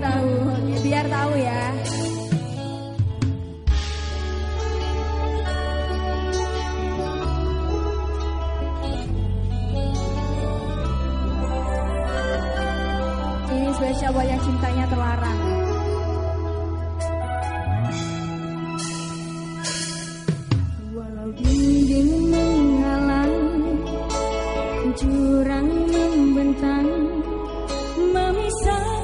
tahu. Biar tahu ya. Ini spesial buat yang cintanya terlarang. Walau dinding menghalang, jurang membentang memisah.